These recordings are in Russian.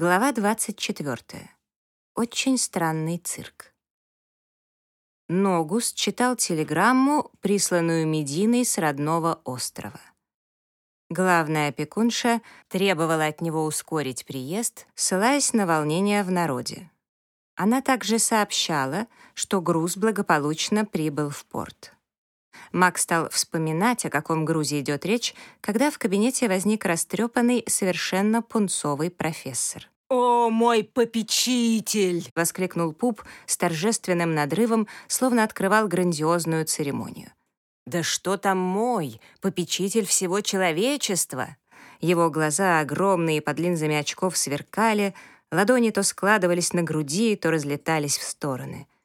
Глава 24. Очень странный цирк. Ногус читал телеграмму, присланную Мединой с родного острова. Главная опекунша требовала от него ускорить приезд, ссылаясь на волнение в народе. Она также сообщала, что груз благополучно прибыл в порт. Мак стал вспоминать, о каком грузе идет речь, когда в кабинете возник растрепанный, совершенно пунцовый профессор. «О, мой попечитель!» — воскликнул Пуп с торжественным надрывом, словно открывал грандиозную церемонию. «Да что там мой, попечитель всего человечества!» Его глаза, огромные под линзами очков, сверкали, ладони то складывались на груди, то разлетались в стороны —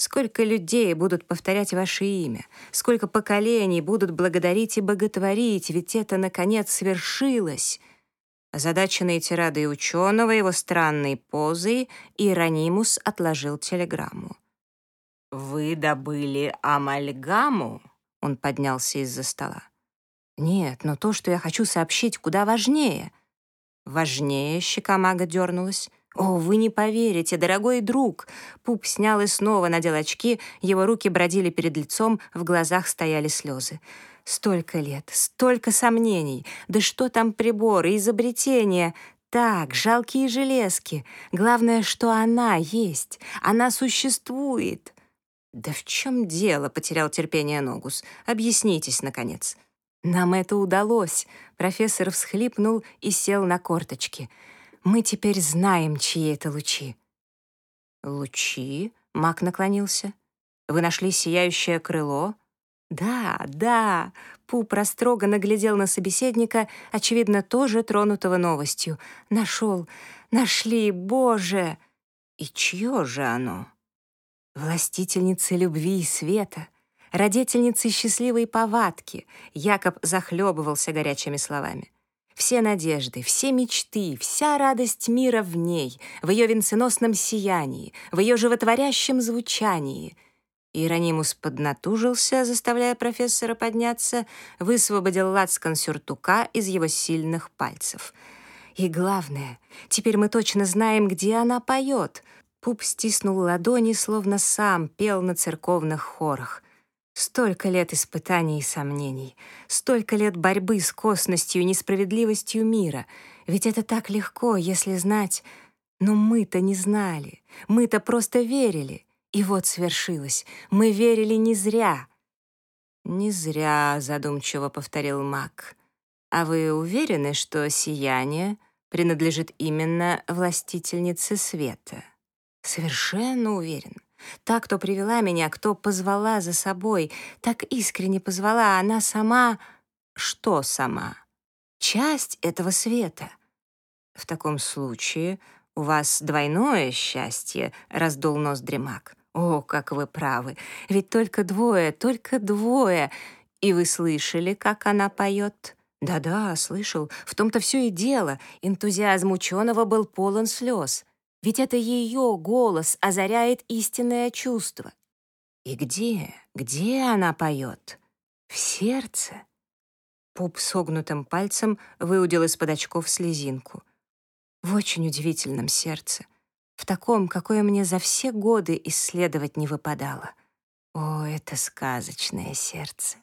Сколько людей будут повторять ваше имя, сколько поколений будут благодарить и боготворить, ведь это, наконец, свершилось. Озадаченный тирадой ученого, его странной позой, Иеронимус отложил телеграмму. «Вы добыли амальгаму?» Он поднялся из-за стола. «Нет, но то, что я хочу сообщить, куда важнее». «Важнее?» — щека мага дернулась. «О, вы не поверите, дорогой друг!» Пуп снял и снова надел очки, его руки бродили перед лицом, в глазах стояли слезы. Столько лет, столько сомнений. Да что там приборы, изобретения? Так, жалкие железки. Главное, что она есть, она существует. «Да в чем дело?» — потерял терпение Ногус. «Объяснитесь, наконец». «Нам это удалось!» — профессор всхлипнул и сел на корточки — мы теперь знаем, чьи это лучи». «Лучи?» — Мак наклонился. «Вы нашли сияющее крыло?» «Да, да!» — Пуп растроганно глядел на собеседника, очевидно, тоже тронутого новостью. «Нашел! Нашли! Боже!» «И чье же оно?» «Властительницы любви и света!» родительницы счастливой повадки. Якоб захлебывался горячими словами. Все надежды, все мечты, вся радость мира в ней, в ее венценосном сиянии, в ее животворящем звучании. Иеронимус поднатужился, заставляя профессора подняться, высвободил лацкан сюртука из его сильных пальцев. И главное, теперь мы точно знаем, где она поет. Пуп стиснул ладони, словно сам пел на церковных хорах — Столько лет испытаний и сомнений, столько лет борьбы с косностью и несправедливостью мира. Ведь это так легко, если знать. Но мы-то не знали, мы-то просто верили. И вот свершилось, мы верили не зря. «Не зря», — задумчиво повторил маг. «А вы уверены, что сияние принадлежит именно властительнице света?» «Совершенно уверен. Та, кто привела меня, кто позвала за собой, так искренне позвала, она сама... Что сама? Часть этого света. В таком случае у вас двойное счастье, раздул нос Дремак. О, как вы правы, ведь только двое, только двое. И вы слышали, как она поет? Да-да, слышал. В том-то все и дело. Энтузиазм ученого был полон слез. Ведь это ее голос озаряет истинное чувство. И где, где она поет? В сердце? Пуп согнутым пальцем выудил из-под очков слезинку. В очень удивительном сердце. В таком, какое мне за все годы исследовать не выпадало. О, это сказочное сердце.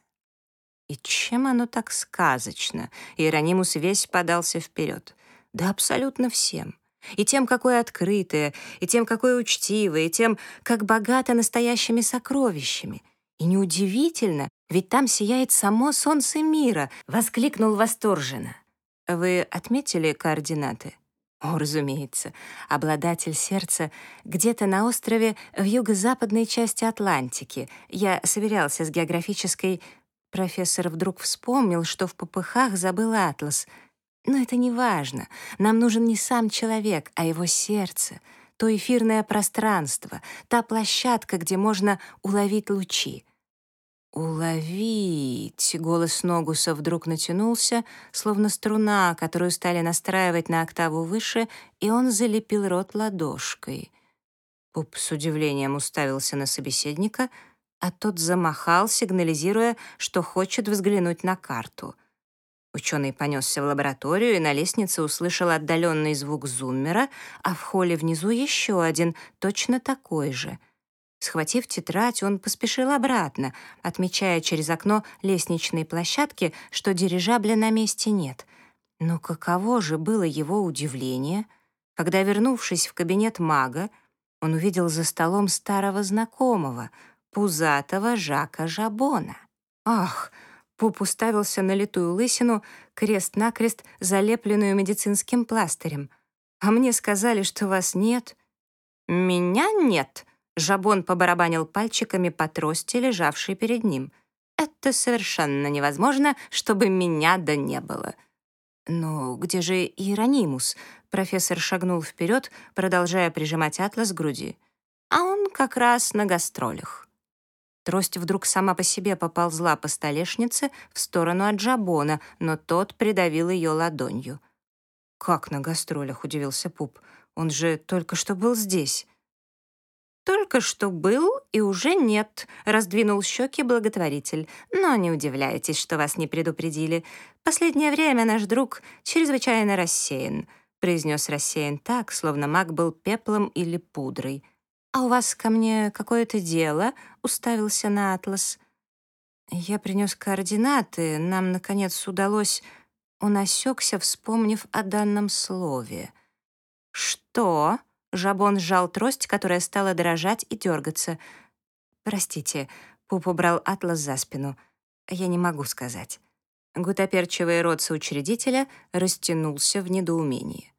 И чем оно так сказочно? Иеронимус весь подался вперед. Да абсолютно всем и тем, какое открытое, и тем, какое учтивое, и тем, как богато настоящими сокровищами. И неудивительно, ведь там сияет само солнце мира, воскликнул восторженно. Вы отметили координаты? О, разумеется, обладатель сердца где-то на острове в юго-западной части Атлантики. Я сверялся с географической... Профессор вдруг вспомнил, что в попыхах забыл атлас — но это не важно. Нам нужен не сам человек, а его сердце, то эфирное пространство, та площадка, где можно уловить лучи. «Уловить!» — голос Ногуса вдруг натянулся, словно струна, которую стали настраивать на октаву выше, и он залепил рот ладошкой. Пуп с удивлением уставился на собеседника, а тот замахал, сигнализируя, что хочет взглянуть на карту — Ученый понесся в лабораторию и на лестнице услышал отдаленный звук зуммера, а в холле внизу еще один, точно такой же. Схватив тетрадь, он поспешил обратно, отмечая через окно лестничной площадки, что дирижабля на месте нет. Но каково же было его удивление, когда, вернувшись в кабинет мага, он увидел за столом старого знакомого, пузатого Жака Жабона. «Ах!» Пуп уставился на литую лысину, крест-накрест залепленную медицинским пластырем. «А мне сказали, что вас нет». «Меня нет», — Жабон побарабанил пальчиками по трости, лежавшей перед ним. «Это совершенно невозможно, чтобы меня да не было». «Но где же Иеронимус?» Профессор шагнул вперед, продолжая прижимать атлас к груди. «А он как раз на гастролях». Трость вдруг сама по себе поползла по столешнице в сторону от Джабона, но тот придавил ее ладонью. «Как на гастролях?» — удивился Пуп. «Он же только что был здесь». «Только что был и уже нет», — раздвинул щеки благотворитель. «Но не удивляйтесь, что вас не предупредили. Последнее время наш друг чрезвычайно рассеян», — произнес рассеян так, словно маг был пеплом или пудрой. «А у вас ко мне какое-то дело?» — уставился на Атлас. «Я принес координаты. Нам, наконец, удалось...» Он осекся, вспомнив о данном слове. «Что?» — Жабон сжал трость, которая стала дрожать и дергаться. «Простите», — Пуп убрал Атлас за спину. «Я не могу сказать». Гутоперчивый рот соучредителя растянулся в недоумении.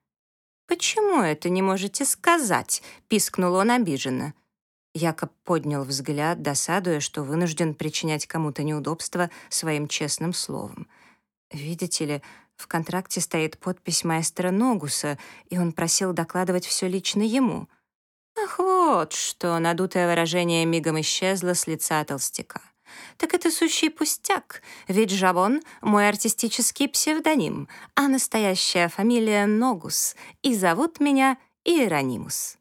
«Почему это не можете сказать?» — пискнул он обиженно. Якоб поднял взгляд, досадуя, что вынужден причинять кому-то неудобства своим честным словом. «Видите ли, в контракте стоит подпись маэстро Ногуса, и он просил докладывать все лично ему». «Ах, вот что!» — надутое выражение мигом исчезло с лица толстяка. Так это сущий пустяк, ведь Жабон — мой артистический псевдоним, а настоящая фамилия Ногус, и зовут меня Иеронимус».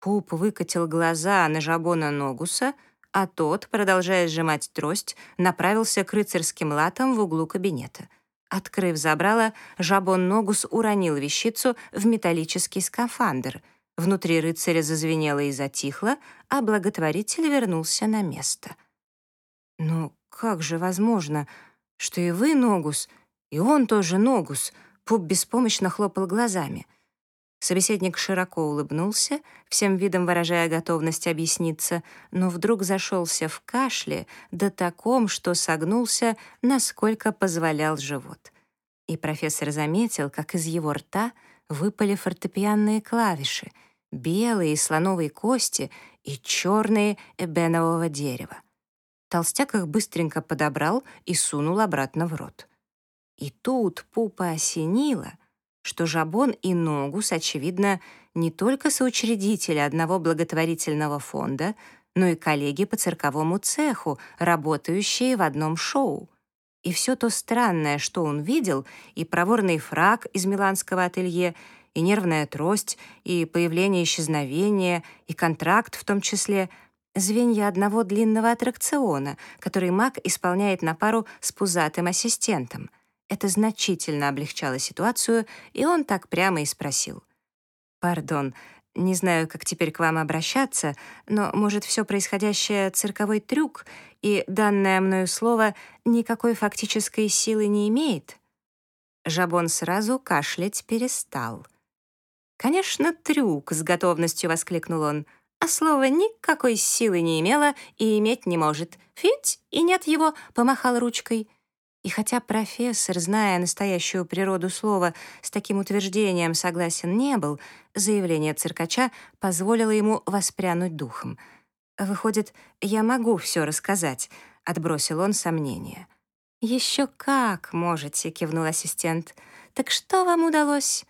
Пуп выкатил глаза на Жабона Ногуса, а тот, продолжая сжимать трость, направился к рыцарским латам в углу кабинета. Открыв забрало, Жабон Ногус уронил вещицу в металлический скафандр. Внутри рыцаря зазвенело и затихло, а благотворитель вернулся на место — «Но как же возможно, что и вы Ногус, и он тоже Ногус?» Пуп беспомощно хлопал глазами. Собеседник широко улыбнулся, всем видом выражая готовность объясниться, но вдруг зашелся в кашле, да таком, что согнулся, насколько позволял живот. И профессор заметил, как из его рта выпали фортепианные клавиши, белые слоновой кости и черные эбенового дерева. Толстяк их быстренько подобрал и сунул обратно в рот. И тут Пупа осенила, что Жабон и Ногус, очевидно, не только соучредители одного благотворительного фонда, но и коллеги по цирковому цеху, работающие в одном шоу. И все то странное, что он видел, и проворный фраг из миланского ателье, и нервная трость, и появление исчезновения, и контракт в том числе — звенья одного длинного аттракциона, который маг исполняет на пару с пузатым ассистентом. Это значительно облегчало ситуацию, и он так прямо и спросил. «Пардон, не знаю, как теперь к вам обращаться, но, может, все происходящее — цирковой трюк, и данное мною слово никакой фактической силы не имеет?» Жабон сразу кашлять перестал. «Конечно, трюк!» — с готовностью воскликнул он — а слово никакой силы не имело и иметь не может. Фить, и нет его, помахал ручкой. И хотя профессор, зная настоящую природу слова, с таким утверждением согласен не был, заявление циркача позволило ему воспрянуть духом. «Выходит, я могу все рассказать», — отбросил он сомнение. «Еще как можете», — кивнул ассистент. «Так что вам удалось?»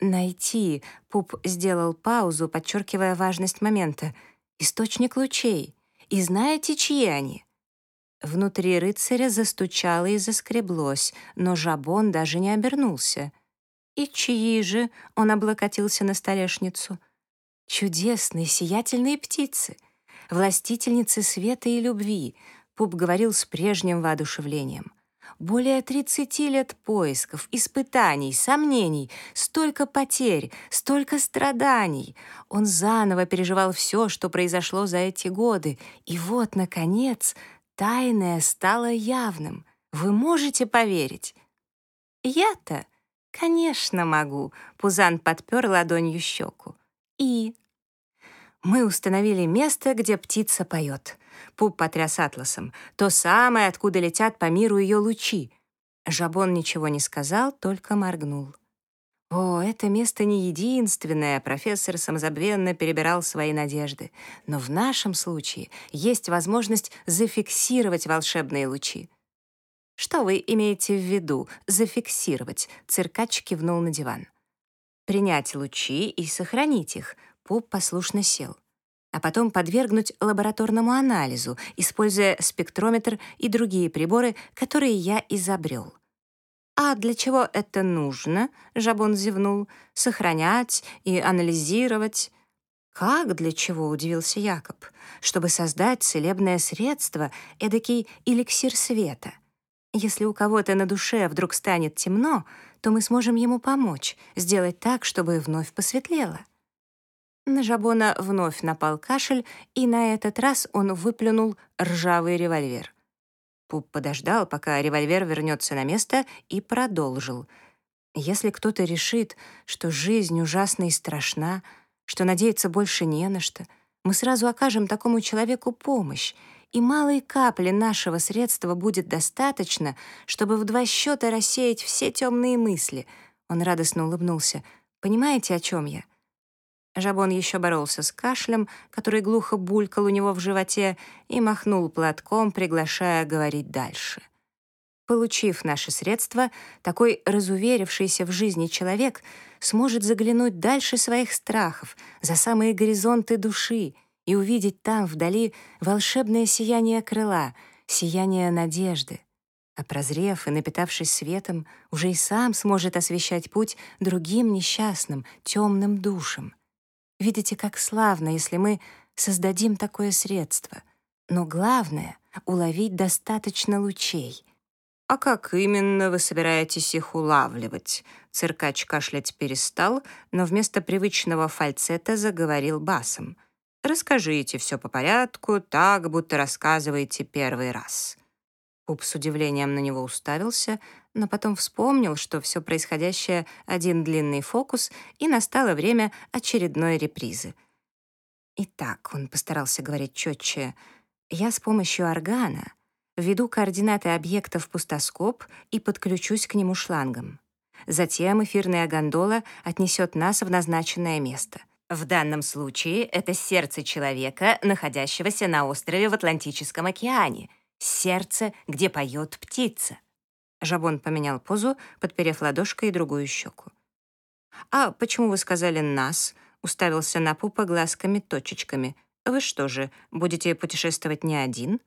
Найти. Пуп сделал паузу, подчеркивая важность момента. Источник лучей. И знаете, чьи они? Внутри рыцаря застучало и заскреблось, но Жабон даже не обернулся. «И чьи же?» — он облокотился на столешницу. «Чудесные, сиятельные птицы, властительницы света и любви», — Пуп говорил с прежним воодушевлением. Более 30 лет поисков, испытаний, сомнений, столько потерь, столько страданий. Он заново переживал все, что произошло за эти годы. И вот, наконец, тайное стало явным. Вы можете поверить? Я-то, конечно, могу. Пузан подпер ладонью щеку. И мы установили место, где птица поет. Пуп потряс атласом. То самое, откуда летят по миру ее лучи. Жабон ничего не сказал, только моргнул. О, это место не единственное, профессор самозабвенно перебирал свои надежды. Но в нашем случае есть возможность зафиксировать волшебные лучи. «Что вы имеете в виду, зафиксировать?» Циркач кивнул на диван. «Принять лучи и сохранить их», Пуп послушно сел. А потом подвергнуть лабораторному анализу, используя спектрометр и другие приборы, которые я изобрел. «А для чего это нужно?» — Жабон зевнул. «Сохранять и анализировать». «Как для чего?» — удивился Якоб. «Чтобы создать целебное средство, эдакий эликсир света. Если у кого-то на душе вдруг станет темно, то мы сможем ему помочь, сделать так, чтобы вновь посветлело». На Жабона вновь напал кашель, и на этот раз он выплюнул ржавый револьвер. Пуп подождал, пока револьвер вернется на место, и продолжил. «Если кто-то решит, что жизнь ужасна и страшна, что надеяться больше не на что, мы сразу окажем такому человеку помощь, и малой капли нашего средства будет достаточно, чтобы в два счета рассеять все темные мысли». Он радостно улыбнулся. «Понимаете, о чем я?» Жабон еще боролся с кашлем, который глухо булькал у него в животе, и махнул платком, приглашая говорить дальше. Получив наши средства, такой разуверившийся в жизни человек сможет заглянуть дальше своих страхов, за самые горизонты души, и увидеть там вдали волшебное сияние крыла, сияние надежды. А прозрев и напитавшись светом, уже и сам сможет освещать путь другим несчастным, темным душам. Видите, как славно, если мы создадим такое средство. Но главное — уловить достаточно лучей. «А как именно вы собираетесь их улавливать?» Циркач кашлять перестал, но вместо привычного фальцета заговорил басом. «Расскажите все по порядку, так, будто рассказываете первый раз». Пуп с удивлением на него уставился, но потом вспомнил, что все происходящее — один длинный фокус, и настало время очередной репризы. Итак, он постарался говорить четче, «Я с помощью органа введу координаты объекта в пустоскоп и подключусь к нему шлангом. Затем эфирная гондола отнесет нас в назначенное место. В данном случае это сердце человека, находящегося на острове в Атлантическом океане — сердце, где поет птица. Жабон поменял позу, подперев ладошкой другую щеку. «А почему вы сказали «нас»?» — уставился на пупа глазками-точечками. «Вы что же, будете путешествовать не один?»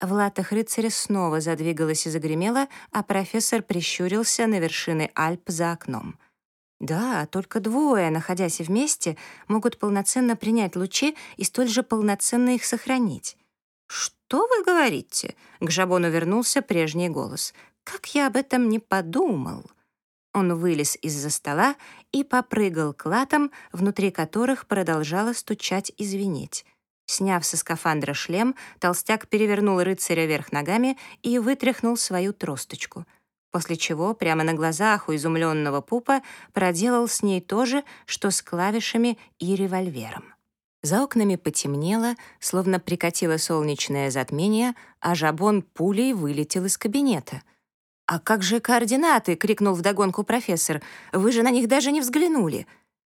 В латах рыцаря снова задвигалась и загремела, а профессор прищурился на вершины Альп за окном. Да, только двое, находясь вместе, могут полноценно принять лучи и столь же полноценно их сохранить. «Что вы говорите?» — к Жабону вернулся прежний голос. «Как я об этом не подумал!» Он вылез из-за стола и попрыгал к латам, внутри которых продолжало стучать и звенеть. Сняв со скафандра шлем, толстяк перевернул рыцаря вверх ногами и вытряхнул свою тросточку, после чего прямо на глазах у изумленного пупа проделал с ней то же, что с клавишами и револьвером. За окнами потемнело, словно прикатило солнечное затмение, а жабон пулей вылетел из кабинета. «А как же координаты?» — крикнул вдогонку профессор. «Вы же на них даже не взглянули!»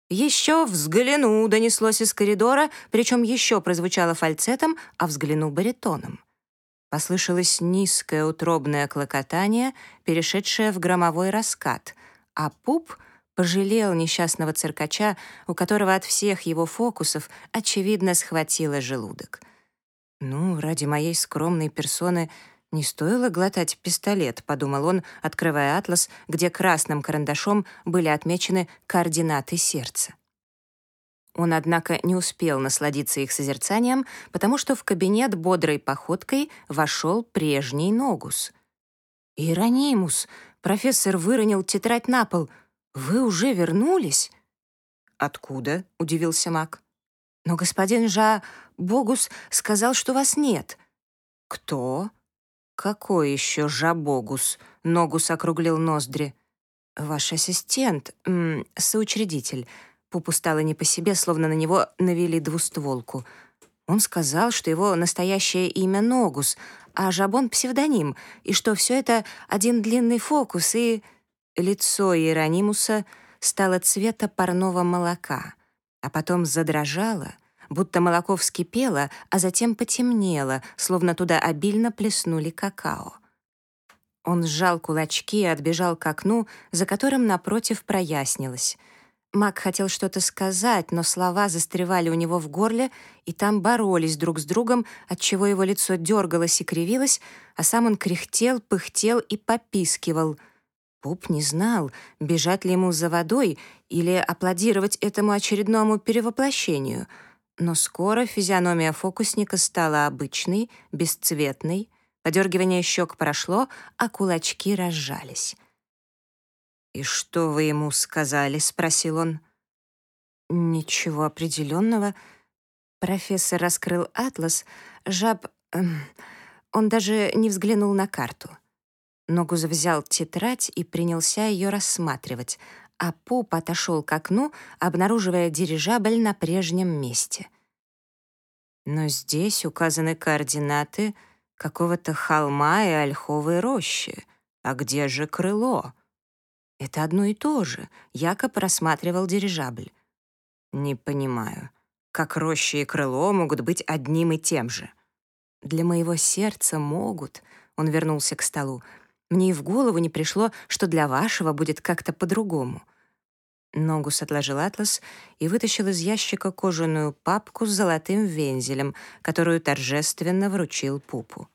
«Еще взгляну!» — донеслось из коридора, причем еще прозвучало фальцетом, а взгляну баритоном. Послышалось низкое утробное клокотание, перешедшее в громовой раскат, а пуп — пожалел несчастного циркача, у которого от всех его фокусов, очевидно, схватило желудок. «Ну, ради моей скромной персоны не стоило глотать пистолет», — подумал он, открывая атлас, где красным карандашом были отмечены координаты сердца. Он, однако, не успел насладиться их созерцанием, потому что в кабинет бодрой походкой вошел прежний Ногус — «Иеронимус!» Профессор выронил тетрадь на пол. «Вы уже вернулись?» «Откуда?» — удивился Мак. «Но господин Жа Богус сказал, что вас нет». «Кто?» «Какой еще Жабогус?» — Ногус округлил ноздри. «Ваш ассистент, м -м, соучредитель». Пупу стало не по себе, словно на него навели двустволку. Он сказал, что его настоящее имя Ногус, а Жабон — псевдоним, и что все это один длинный фокус, и... Лицо Иеронимуса стало цвета парного молока, а потом задрожало, будто молоко вскипело, а затем потемнело, словно туда обильно плеснули какао. Он сжал кулачки и отбежал к окну, за которым напротив прояснилось. Мак хотел что-то сказать, но слова застревали у него в горле, и там боролись друг с другом, отчего его лицо дергалось и кривилось, а сам он кряхтел, пыхтел и попискивал. Пуп не знал, бежать ли ему за водой или аплодировать этому очередному перевоплощению. Но скоро физиономия фокусника стала обычной, бесцветной, подергивание щек прошло, а кулачки разжались. «И что вы ему сказали?» — спросил он. «Ничего определенного». Профессор раскрыл атлас. Жаб... Эм, он даже не взглянул на карту. Ногуз взял тетрадь и принялся ее рассматривать, а Пуп отошел к окну, обнаруживая дирижабль на прежнем месте. Но здесь указаны координаты какого-то холма и ольховой рощи. А где же крыло? Это одно и то же. Якоб рассматривал дирижабль. Не понимаю, как роща и крыло могут быть одним и тем же? Для моего сердца могут. Он вернулся к столу. Мне и в голову не пришло, что для вашего будет как-то по-другому. Ногус отложил атлас и вытащил из ящика кожаную папку с золотым вензелем, которую торжественно вручил Пупу.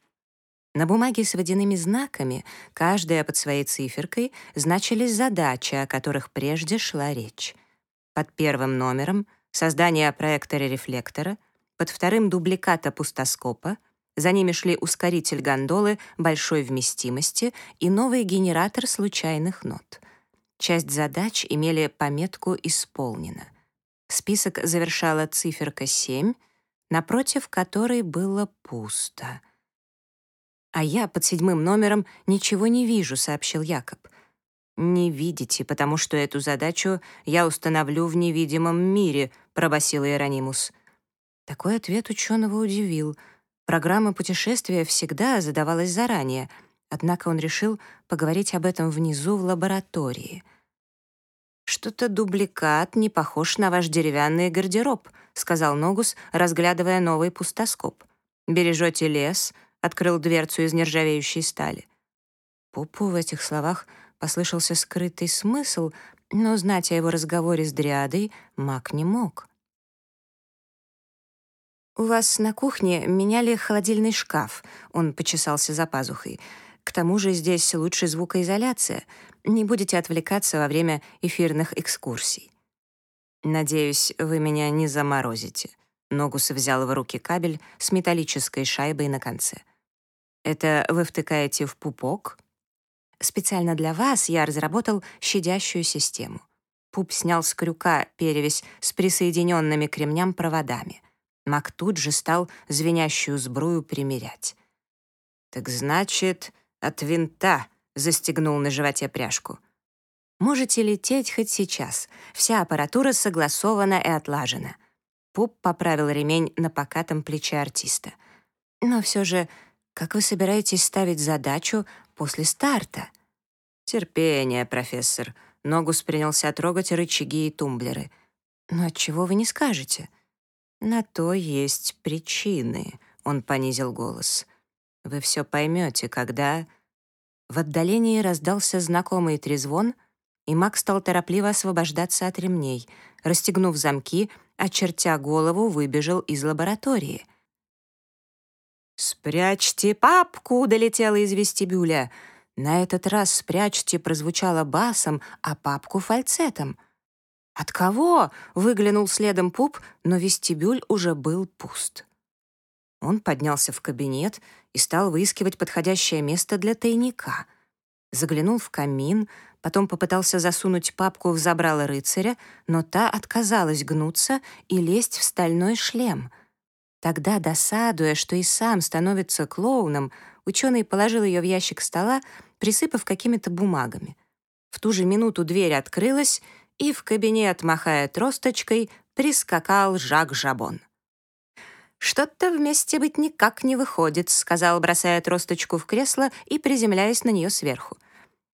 На бумаге с водяными знаками, каждая под своей циферкой, значились задачи, о которых прежде шла речь. Под первым номером — создание проектора-рефлектора, под вторым — дубликата пустоскопа, за ними шли ускоритель гондолы большой вместимости и новый генератор случайных нот. Часть задач имели пометку «Исполнено». Список завершала циферка 7, напротив которой было пусто — «А я под седьмым номером ничего не вижу», — сообщил Якоб. «Не видите, потому что эту задачу я установлю в невидимом мире», — пробасил Иеронимус. Такой ответ ученого удивил. Программа путешествия всегда задавалась заранее, однако он решил поговорить об этом внизу в лаборатории. «Что-то дубликат не похож на ваш деревянный гардероб», — сказал Ногус, разглядывая новый пустоскоп. «Бережете лес, открыл дверцу из нержавеющей стали. Пупу в этих словах послышался скрытый смысл, но знать о его разговоре с Дриадой маг не мог. «У вас на кухне меняли холодильный шкаф», — он почесался за пазухой. «К тому же здесь лучше звукоизоляция. Не будете отвлекаться во время эфирных экскурсий». «Надеюсь, вы меня не заморозите». Ногус взял в руки кабель с металлической шайбой на конце — это вы втыкаете в пупок? Специально для вас я разработал щадящую систему. Пуп снял с крюка перевязь с присоединенными к ремням проводами. Мак тут же стал звенящую сбрую примерять. «Так значит, от винта», — застегнул на животе пряжку. «Можете лететь хоть сейчас. Вся аппаратура согласована и отлажена». Пуп поправил ремень на покатом плече артиста. «Но все же как вы собираетесь ставить задачу после старта? Терпение, профессор. Ногус принялся трогать рычаги и тумблеры. Но отчего вы не скажете? На то есть причины, он понизил голос. Вы все поймете, когда... В отдалении раздался знакомый трезвон, и Мак стал торопливо освобождаться от ремней. Расстегнув замки, очертя голову, выбежал из лаборатории — «Спрячьте папку!» — долетела из вестибюля. На этот раз «спрячьте» прозвучало басом, а папку — фальцетом. «От кого?» — выглянул следом пуп, но вестибюль уже был пуст. Он поднялся в кабинет и стал выискивать подходящее место для тайника. заглянул в камин, потом попытался засунуть папку в забрало рыцаря, но та отказалась гнуться и лезть в стальной шлем. Тогда, досадуя, что и сам становится клоуном, ученый положил ее в ящик стола, присыпав какими-то бумагами. В ту же минуту дверь открылась, и в кабинет, махая тросточкой, прискакал Жак Жабон. «Что-то вместе быть никак не выходит», — сказал, бросая тросточку в кресло и приземляясь на нее сверху.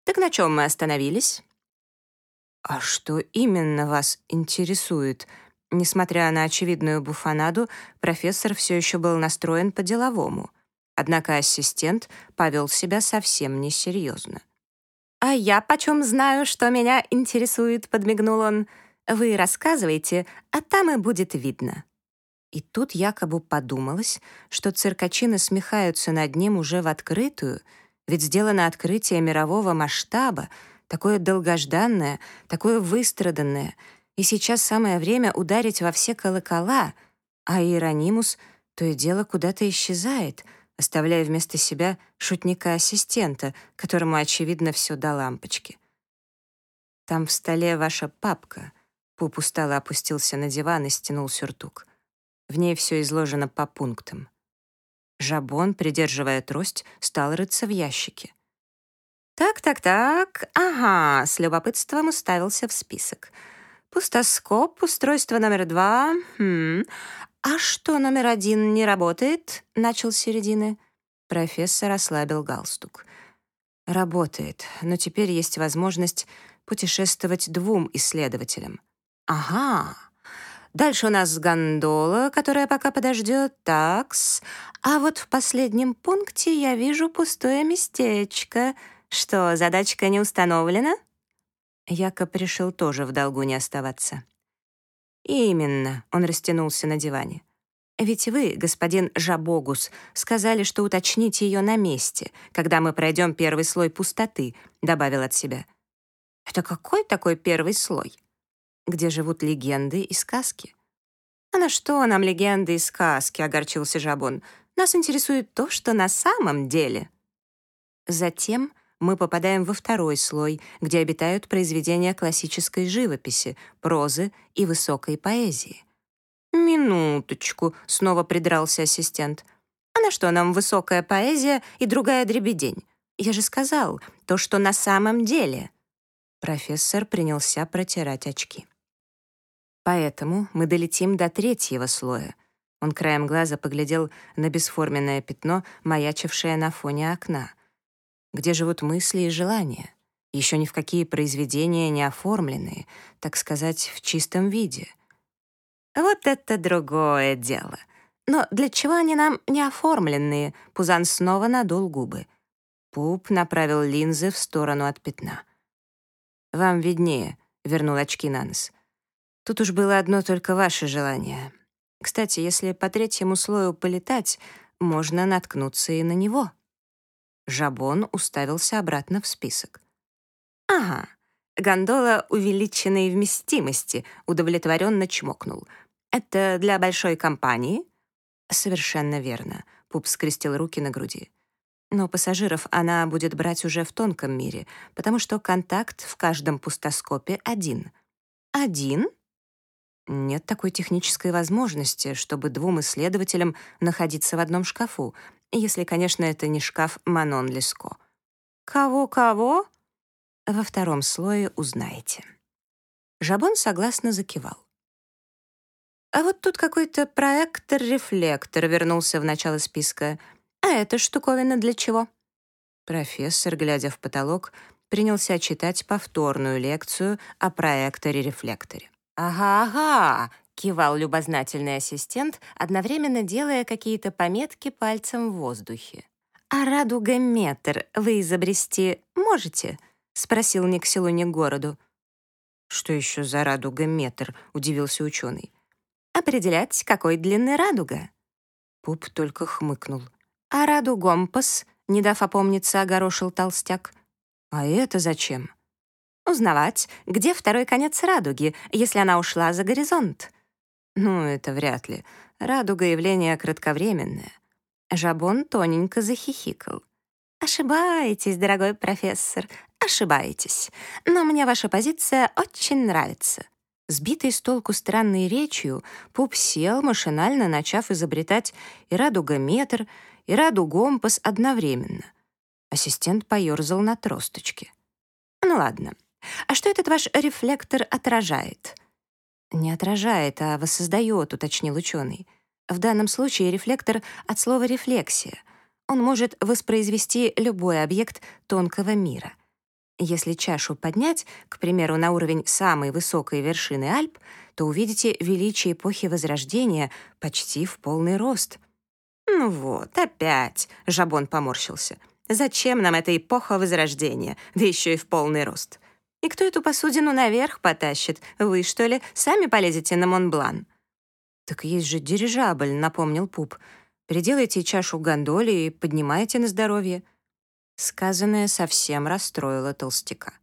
«Так на чем мы остановились?» «А что именно вас интересует?» Несмотря на очевидную буфанаду, профессор все еще был настроен по-деловому. Однако ассистент повел себя совсем несерьезно. «А я почем знаю, что меня интересует?» — подмигнул он. «Вы рассказывайте, а там и будет видно». И тут якобы подумалось, что циркачи насмехаются над ним уже в открытую, ведь сделано открытие мирового масштаба, такое долгожданное, такое выстраданное, и сейчас самое время ударить во все колокола, а Иеронимус то и дело куда-то исчезает, оставляя вместо себя шутника-ассистента, которому, очевидно, все до лампочки. «Там в столе ваша папка», — Пуп устало опустился на диван и стянул сюртук. В ней все изложено по пунктам. Жабон, придерживая трость, стал рыться в ящике. «Так-так-так, ага», — с любопытством уставился в список. «Пустоскоп, устройство номер два. Хм. А что номер один не работает?» — начал с середины. Профессор ослабил галстук. «Работает, но теперь есть возможность путешествовать двум исследователям». «Ага», Дальше у нас гондола, которая пока подождет. Такс. А вот в последнем пункте я вижу пустое местечко. Что, задачка не установлена? Якоб решил тоже в долгу не оставаться. «Именно», — он растянулся на диване. «Ведь вы, господин Жабогус, сказали, что уточните ее на месте, когда мы пройдем первый слой пустоты», — добавил от себя. «Это какой такой первый слой?» где живут легенды и сказки. «А на что нам легенды и сказки?» — огорчился Жабон. «Нас интересует то, что на самом деле». Затем мы попадаем во второй слой, где обитают произведения классической живописи, прозы и высокой поэзии. «Минуточку», — снова придрался ассистент. «А на что нам высокая поэзия и другая дребедень? Я же сказал, то, что на самом деле». Профессор принялся протирать очки. Поэтому мы долетим до третьего слоя. Он краем глаза поглядел на бесформенное пятно, маячившее на фоне окна. Где живут мысли и желания? Еще ни в какие произведения не оформленные, так сказать, в чистом виде. Вот это другое дело. Но для чего они нам не оформленные? Пузан снова надул губы. Пуп направил линзы в сторону от пятна. «Вам виднее», — вернул очки на нос. Тут уж было одно только ваше желание. Кстати, если по третьему слою полетать, можно наткнуться и на него. Жабон уставился обратно в список. «Ага, гондола увеличенной вместимости», — удовлетворенно чмокнул. «Это для большой компании?» «Совершенно верно», — Пуп скрестил руки на груди. «Но пассажиров она будет брать уже в тонком мире, потому что контакт в каждом пустоскопе один». «Один?» Нет такой технической возможности, чтобы двум исследователям находиться в одном шкафу, если, конечно, это не шкаф Манон Леско. Кого-кого? Во втором слое узнаете. Жабон согласно закивал. А вот тут какой-то проектор-рефлектор вернулся в начало списка. А эта штуковина для чего? Профессор, глядя в потолок, принялся читать повторную лекцию о проекторе-рефлекторе. «Ага-ага», — кивал любознательный ассистент, одновременно делая какие-то пометки пальцем в воздухе. «А радугометр вы изобрести можете?» — спросил ни к селу, ни к городу. «Что еще за радугометр?» — удивился ученый. «Определять, какой длины радуга». Пуп только хмыкнул. «А радугомпас?» — не дав опомниться, огорошил толстяк. «А это зачем?» Узнавать, где второй конец радуги, если она ушла за горизонт. Ну, это вряд ли. Радуга — явление кратковременное. Жабон тоненько захихикал. Ошибаетесь, дорогой профессор, ошибаетесь. Но мне ваша позиция очень нравится. Сбитый с толку странной речью, Пуп сел, машинально начав изобретать и радугометр, и радугомпас одновременно. Ассистент поерзал на тросточке. «Ну ладно. А что этот ваш рефлектор отражает?» «Не отражает, а воссоздает», — уточнил ученый. В данном случае рефлектор от слова «рефлексия». Он может воспроизвести любой объект тонкого мира. Если чашу поднять, к примеру, на уровень самой высокой вершины Альп, то увидите величие эпохи Возрождения почти в полный рост. «Ну вот, опять!» — Жабон поморщился. «Зачем нам эта эпоха Возрождения, да еще и в полный рост? И кто эту посудину наверх потащит? Вы, что ли, сами полезете на Монблан?» «Так есть же дирижабль», — напомнил Пуп. «Переделайте чашу в гондоле и поднимайте на здоровье». Сказанное совсем расстроило толстяка.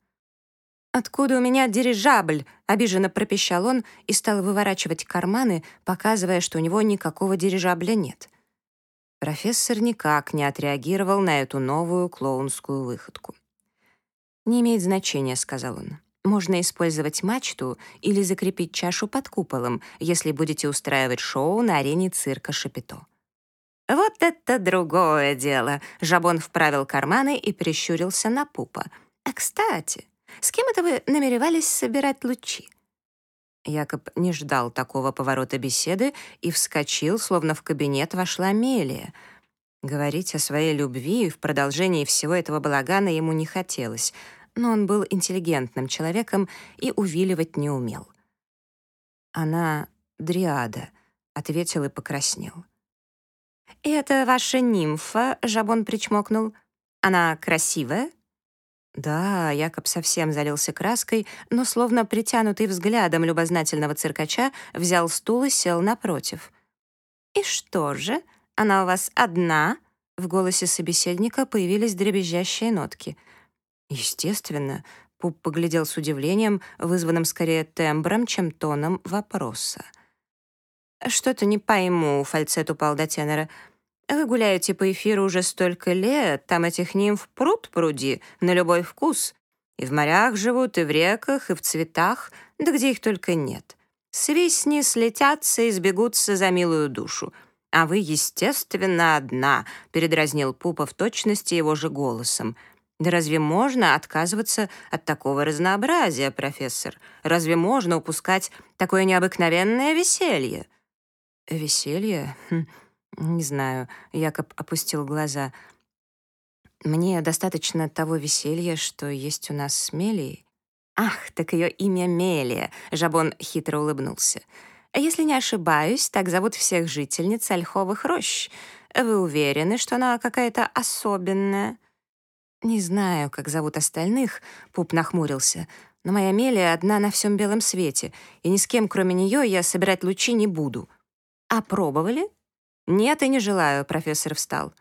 «Откуда у меня дирижабль?» — обиженно пропищал он и стал выворачивать карманы, показывая, что у него никакого дирижабля нет. Профессор никак не отреагировал на эту новую клоунскую выходку. «Не имеет значения», — сказал он. «Можно использовать мачту или закрепить чашу под куполом, если будете устраивать шоу на арене цирка Шапито». «Вот это другое дело!» — Жабон вправил карманы и прищурился на пупа. «А, кстати, с кем это вы намеревались собирать лучи?» Якоб не ждал такого поворота беседы и вскочил, словно в кабинет вошла Мелия. Говорить о своей любви в продолжении всего этого балагана ему не хотелось, но он был интеллигентным человеком и увиливать не умел. «Она дриада», — ответил и покраснел. «И это ваша нимфа?» — Жабон причмокнул. «Она красивая?» Да, Якоб совсем залился краской, но, словно притянутый взглядом любознательного циркача, взял стул и сел напротив. «И что же, она у вас одна?» В голосе собеседника появились дребезжащие нотки. Естественно, Пуп поглядел с удивлением, вызванным скорее тембром, чем тоном вопроса. «Что-то не пойму», — фальцет упал до тенора. «Вы гуляете по эфиру уже столько лет, там этих нимф пруд пруди, на любой вкус. И в морях живут, и в реках, и в цветах, да где их только нет. Свистни, слетятся и сбегутся за милую душу. А вы, естественно, одна», — передразнил Пупа в точности его же голосом. «Да разве можно отказываться от такого разнообразия, профессор? Разве можно упускать такое необыкновенное веселье?» «Веселье? Хм, не знаю», — Якоб опустил глаза. «Мне достаточно того веселья, что есть у нас с Мелией». «Ах, так ее имя Мелия», — Жабон хитро улыбнулся. «Если не ошибаюсь, так зовут всех жительниц ольховых рощ. Вы уверены, что она какая-то особенная?» «Не знаю, как зовут остальных», — Пуп нахмурился. «Но моя Мелия одна на всем белом свете, и ни с кем, кроме нее, я собирать лучи не буду». «А пробовали?» «Нет, и не желаю», — профессор встал.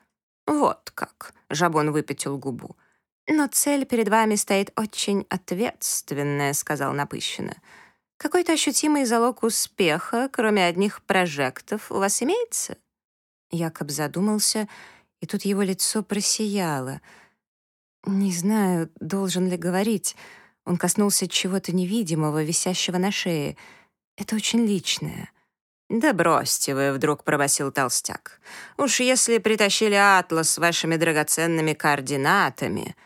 «Вот как», — Жабон выпятил губу. «Но цель перед вами стоит очень ответственная», — сказал напыщенно. «Какой-то ощутимый залог успеха, кроме одних прожектов, у вас имеется?» Якоб задумался, и тут его лицо просияло. «Не знаю, должен ли говорить». Он коснулся чего-то невидимого, висящего на шее. «Это очень личное». «Да бросьте вы», — вдруг пробасил толстяк. «Уж если притащили атлас с вашими драгоценными координатами...»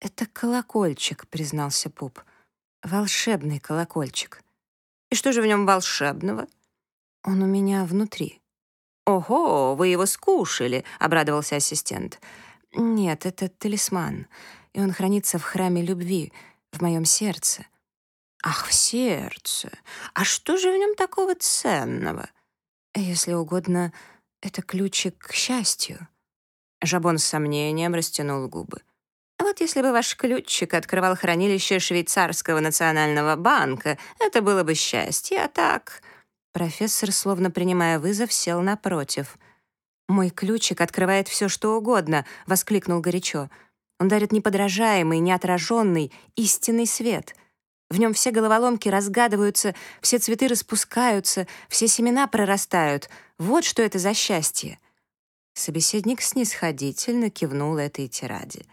«Это колокольчик», — признался Пуп. «Волшебный колокольчик». «И что же в нем волшебного?» «Он у меня внутри». «Ого, вы его скушали», — обрадовался ассистент. «Нет, это талисман, и он хранится в храме любви, в моем сердце. Ах, в сердце. А что же в нем такого ценного? Если угодно, это ключик к счастью. Жабон с сомнением растянул губы. Вот если бы ваш ключик открывал хранилище швейцарского национального банка, это было бы счастье, а так... Профессор, словно принимая вызов, сел напротив. «Мой ключик открывает все, что угодно», — воскликнул горячо. «Он дарит неподражаемый, неотраженный, истинный свет. В нем все головоломки разгадываются, все цветы распускаются, все семена прорастают. Вот что это за счастье. Собеседник снисходительно кивнул этой тираде.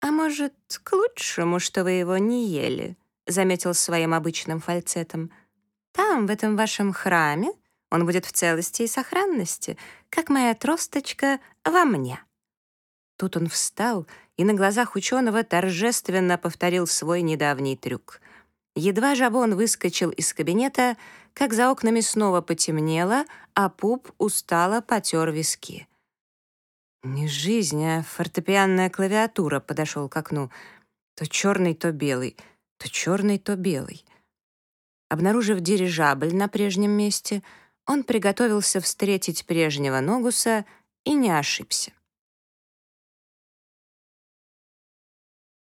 «А может, к лучшему, что вы его не ели?» — заметил своим обычным фальцетом. «Там, в этом вашем храме, он будет в целости и сохранности, как моя тросточка во мне». Тут он встал и на глазах ученого торжественно повторил свой недавний трюк. Едва Жабон выскочил из кабинета, как за окнами снова потемнело, а пуп устало потер виски. Не жизнь, а фортепианная клавиатура подошел к окну. То черный, то белый, то черный, то белый. Обнаружив дирижабль на прежнем месте, он приготовился встретить прежнего Ногуса и не ошибся.